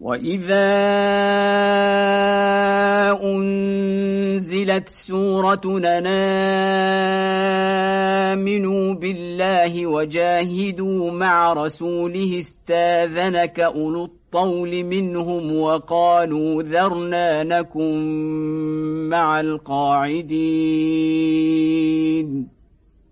وإذا أنزلت سورة آمنوا بالله وجاهدوا مع رسوله استاذنك أولو الطول منهم وقالوا ذرنا نكن مع القاعدين